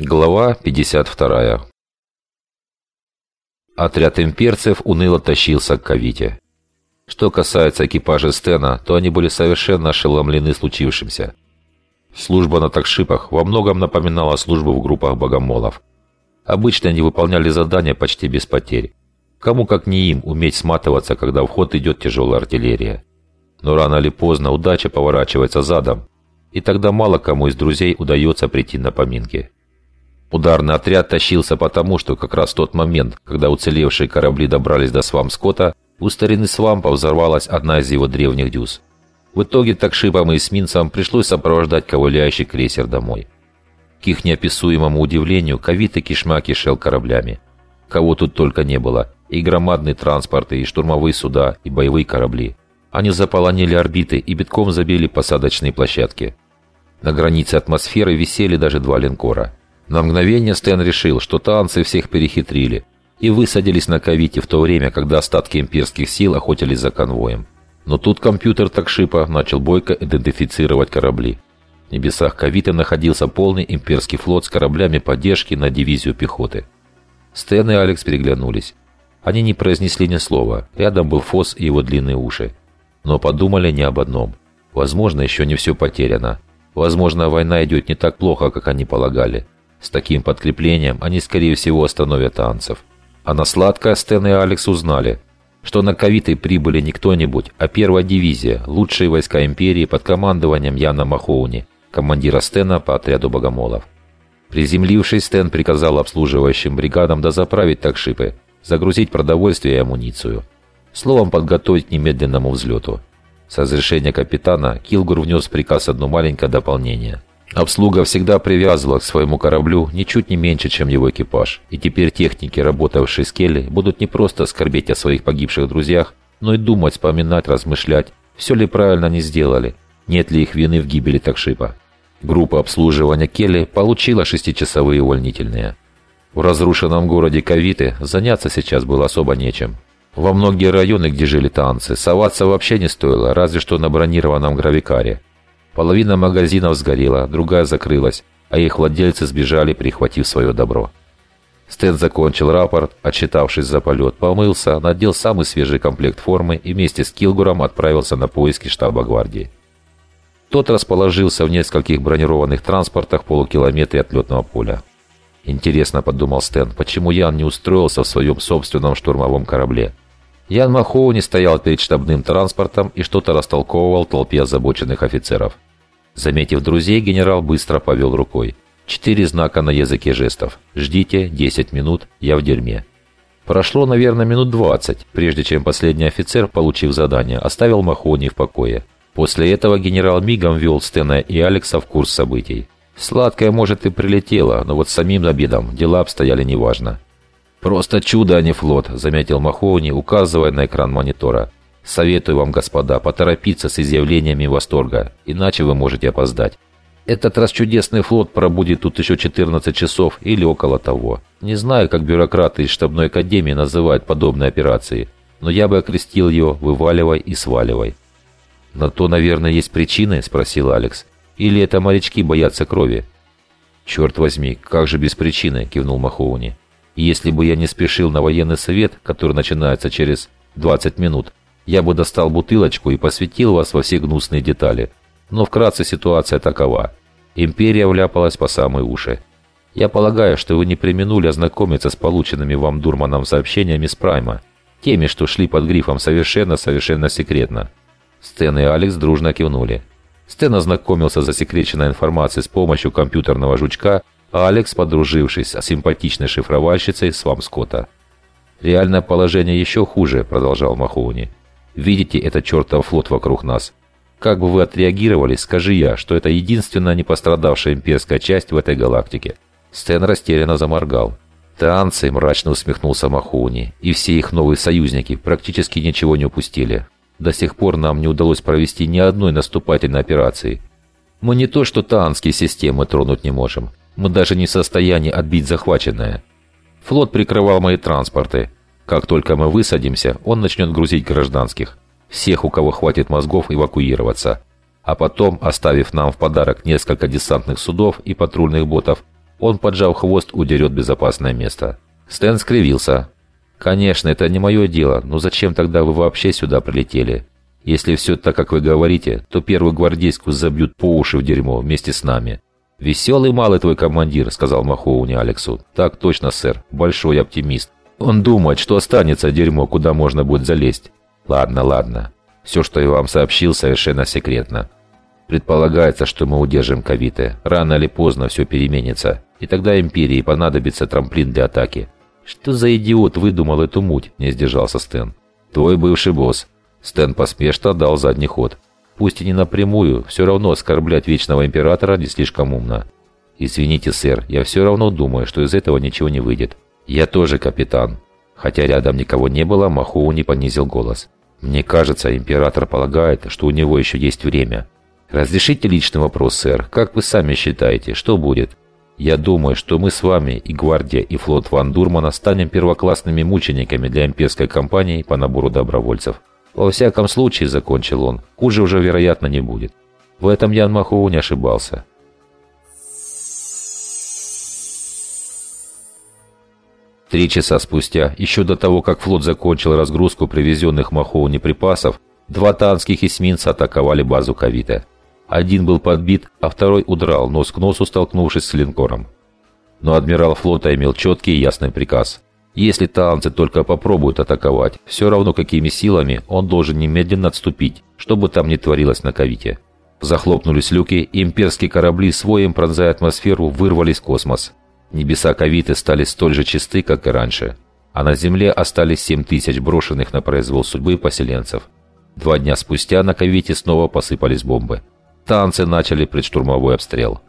Глава 52 Отряд имперцев уныло тащился к Кавите. Что касается экипажа Стена, то они были совершенно ошеломлены случившимся. Служба на такшипах во многом напоминала службу в группах богомолов. Обычно они выполняли задания почти без потерь. Кому как не им уметь сматываться, когда в ход идет тяжелая артиллерия. Но рано или поздно удача поворачивается задом, и тогда мало кому из друзей удается прийти на поминки. Ударный отряд тащился потому, что как раз в тот момент, когда уцелевшие корабли добрались до Свамскота, у старины Свампа взорвалась одна из его древних дюз. В итоге такшипам и эсминцам пришлось сопровождать ковыляющий крейсер домой. К их неописуемому удивлению, Кавит и Кишма кишел кораблями. Кого тут только не было. И громадные транспорты, и штурмовые суда, и боевые корабли. Они заполонили орбиты и битком забили посадочные площадки. На границе атмосферы висели даже два линкора – на мгновение Стэн решил, что танцы всех перехитрили и высадились на Кавите в то время, когда остатки имперских сил охотились за конвоем. Но тут компьютер такшипа начал бойко идентифицировать корабли. В небесах Кавиты находился полный имперский флот с кораблями поддержки на дивизию пехоты. Стэн и Алекс переглянулись. Они не произнесли ни слова, рядом был Фос и его длинные уши. Но подумали не об одном. Возможно, еще не все потеряно. Возможно, война идет не так плохо, как они полагали. С таким подкреплением они, скорее всего, остановят танцев. А на сладкое Стэн и Алекс узнали, что на Кавиты прибыли не кто-нибудь, а первая дивизия, лучшие войска империи под командованием Яна Махоуни, командира Стена по отряду богомолов. Приземлившись, Стэн приказал обслуживающим бригадам дозаправить такшипы, загрузить продовольствие и амуницию. Словом, подготовить к немедленному взлету. С разрешения капитана Килгур внес приказ одно маленькое дополнение – Обслуга всегда привязывала к своему кораблю ничуть не меньше, чем его экипаж. И теперь техники, работавшие с Келли, будут не просто скорбеть о своих погибших друзьях, но и думать, вспоминать, размышлять, все ли правильно они сделали, нет ли их вины в гибели Такшипа. Группа обслуживания Келли получила шестичасовые увольнительные. В разрушенном городе Кавиты заняться сейчас было особо нечем. Во многие районы, где жили танцы, соваться вообще не стоило, разве что на бронированном гравикаре. Половина магазинов сгорела, другая закрылась, а их владельцы сбежали, прихватив свое добро. Стэн закончил рапорт, отчитавшись за полет, помылся, надел самый свежий комплект формы и вместе с Килгуром отправился на поиски штаба гвардии. Тот расположился в нескольких бронированных транспортах в полукилометре от летного поля. Интересно, подумал Стэн, почему Ян не устроился в своем собственном штурмовом корабле? Ян Махоуни стоял перед штабным транспортом и что-то растолковывал толпе озабоченных офицеров. Заметив друзей, генерал быстро повел рукой. Четыре знака на языке жестов. «Ждите, 10 минут, я в дерьме». Прошло, наверное, минут 20, прежде чем последний офицер, получив задание, оставил Махони в покое. После этого генерал мигом вел Стена и Алекса в курс событий. Сладкое, может, и прилетело, но вот самим обедом дела обстояли неважно. «Просто чудо, а не флот», — заметил Махоуни, указывая на экран монитора. «Советую вам, господа, поторопиться с изъявлениями восторга, иначе вы можете опоздать. Этот расчудесный флот пробудет тут еще 14 часов или около того. Не знаю, как бюрократы из штабной академии называют подобные операции, но я бы окрестил ее «вываливай и сваливай». «На то, наверное, есть причины?» – спросил Алекс. «Или это морячки боятся крови?» «Черт возьми, как же без причины?» – кивнул Махоуни. И если бы я не спешил на военный совет, который начинается через 20 минут, я бы достал бутылочку и посвятил вас во все гнусные детали. Но вкратце ситуация такова. Империя вляпалась по самые уши. Я полагаю, что вы не применули ознакомиться с полученными вам Дурманом сообщениями с Прайма. Теми, что шли под грифом «совершенно-совершенно секретно». Стэн и Алекс дружно кивнули. Стэн ознакомился с засекреченной информацией с помощью компьютерного жучка Алекс, подружившись с симпатичной шифровальщицей Свам Скотта. «Реальное положение еще хуже», — продолжал Махоуни. «Видите этот чертов флот вокруг нас? Как бы вы отреагировали, скажи я, что это единственная не пострадавшая имперская часть в этой галактике?» Стэн растерянно заморгал. «Танцы», — мрачно усмехнулся Махоуни, — «и все их новые союзники практически ничего не упустили. До сих пор нам не удалось провести ни одной наступательной операции. Мы не то что таанские системы тронуть не можем». Мы даже не в состоянии отбить захваченное. Флот прикрывал мои транспорты. Как только мы высадимся, он начнет грузить гражданских. Всех, у кого хватит мозгов, эвакуироваться. А потом, оставив нам в подарок несколько десантных судов и патрульных ботов, он, поджав хвост, удерет безопасное место. Стэн скривился. «Конечно, это не мое дело, но зачем тогда вы вообще сюда прилетели? Если все так, как вы говорите, то первую гвардейскую забьют по уши в дерьмо вместе с нами». «Веселый малый твой командир», — сказал Махоуни Алексу. «Так точно, сэр. Большой оптимист. Он думает, что останется дерьмо, куда можно будет залезть. Ладно, ладно. Все, что я вам сообщил, совершенно секретно. Предполагается, что мы удержим Кавиты. Рано или поздно все переменится. И тогда Империи понадобится трамплин для атаки. Что за идиот выдумал эту муть, не сдержался Стэн. Твой бывший босс. Стэн поспешно дал задний ход. Пусть и не напрямую, все равно оскорблять Вечного Императора не слишком умно. Извините, сэр, я все равно думаю, что из этого ничего не выйдет. Я тоже капитан. Хотя рядом никого не было, Махоу не понизил голос. Мне кажется, император полагает, что у него еще есть время. Разрешите личный вопрос, сэр. Как вы сами считаете, что будет? Я думаю, что мы с вами, и гвардия, и флот Ван Дурмана станем первоклассными мучениками для имперской кампании по набору добровольцев. Во всяком случае, закончил он, хуже уже, вероятно, не будет. В этом Ян Махоу не ошибался. Три часа спустя, еще до того, как флот закончил разгрузку привезенных Махоуни припасов, два танских эсминца атаковали базу Кавита. Один был подбит, а второй удрал, нос к носу столкнувшись с линкором. Но адмирал флота имел четкий и ясный приказ. Если танцы только попробуют атаковать, все равно какими силами он должен немедленно отступить, что бы там ни творилось на Кавите. Захлопнулись люки, имперские корабли, своим пронзая атмосферу, вырвались в космос. Небеса Кавиты стали столь же чисты, как и раньше. А на Земле остались 7 тысяч брошенных на произвол судьбы поселенцев. Два дня спустя на Кавите снова посыпались бомбы. Танцы начали предштурмовой обстрел.